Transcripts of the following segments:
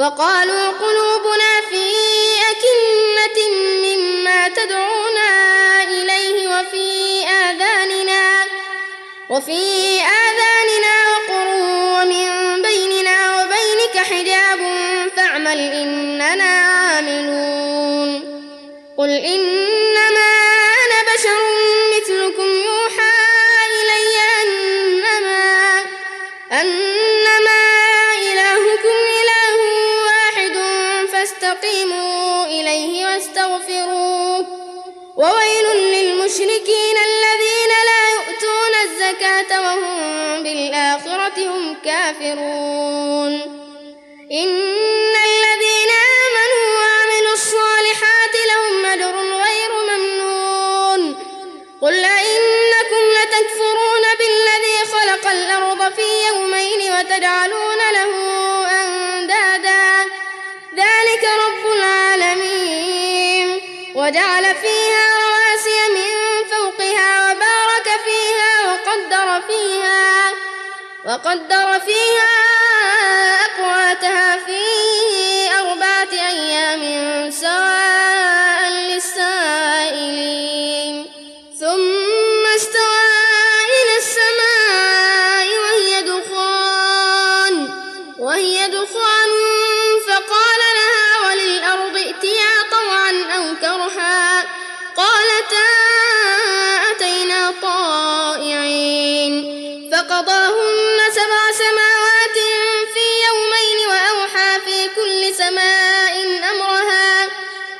وقالوا قلوبنا في أكنة مما تدعونا إليه وفي آذاننا وفي آذاننا بالآخرة هم كافرون. إن الذين آمنوا وعملوا الصالحات لهم أجر غير ممنون. قل أئنكم لتكفرون بالذي خلق الأرض في يومين وتجعلون له أندادا. ذلك رب العالمين. وجعل فيها رواسي من وقدر فيها أقواتها في أربعة أيام سواء للسائلين. ثم استوى إلى السماء وهي دخان وهي دخان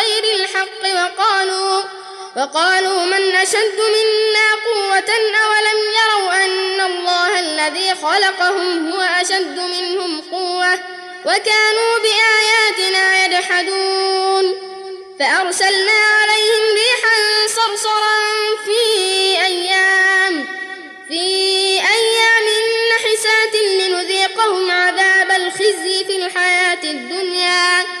بغير الحق وقالوا وقالوا من أشد منا قوة أولم يروا أن الله الذي خلقهم هو أشد منهم قوة وكانوا بآياتنا يجحدون فأرسلنا عليهم ريحا صرصرا في أيام في أيام نحسات لنذيقهم عذاب الخزي في الحياة الدنيا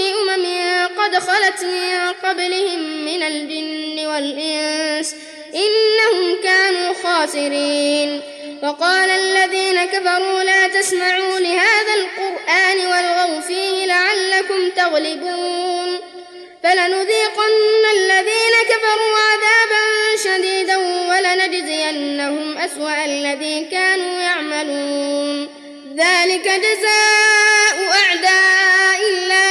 أمم قد خلت من قبلهم من الجن والإنس إنهم كانوا خاسرين. وقال الذين كفروا لا تسمعوا لهذا القرآن والغوا فيه لعلكم تغلبون. فلنذيقن الذين كفروا عذابا شديدا ولنجزينهم أسوأ الذي كانوا يعملون. ذلك جزاء أعداء الله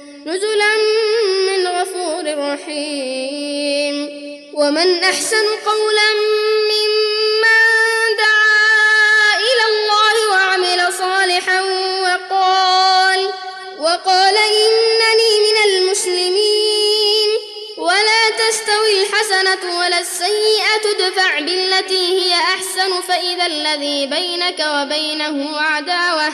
نزلا من غفور رحيم. ومن أحسن قولا ممن دعا إلى الله وعمل صالحا وقال وقال إنني من المسلمين. ولا تستوي الحسنة ولا السيئة ادفع بالتي هي أحسن فإذا الذي بينك وبينه عداوة.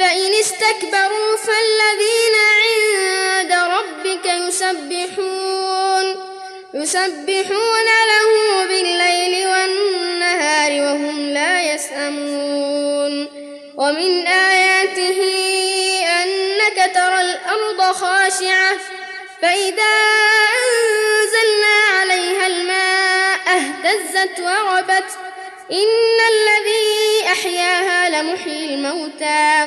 فإن استكبروا فالذين عند ربك يسبحون يسبحون له بالليل والنهار وهم لا يسأمون. ومن آياته أنك ترى الأرض خاشعة فإذا أنزلنا عليها الماء اهتزت وربت إن الذي أحياها لمحيي الموتى.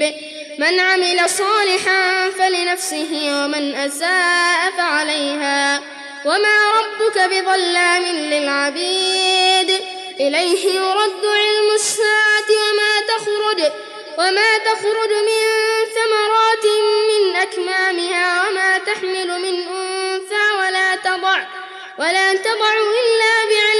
مريب من عمل صالحا فلنفسه ومن أساء فعليها. وما ربك بظلام للعبيد. إليه يرد علم الساعة وما تخرج. وما تخرج من ثمرات من أكمامها. وما تحمل من أنثى ولا تضع. ولا تضع إلا بعلمه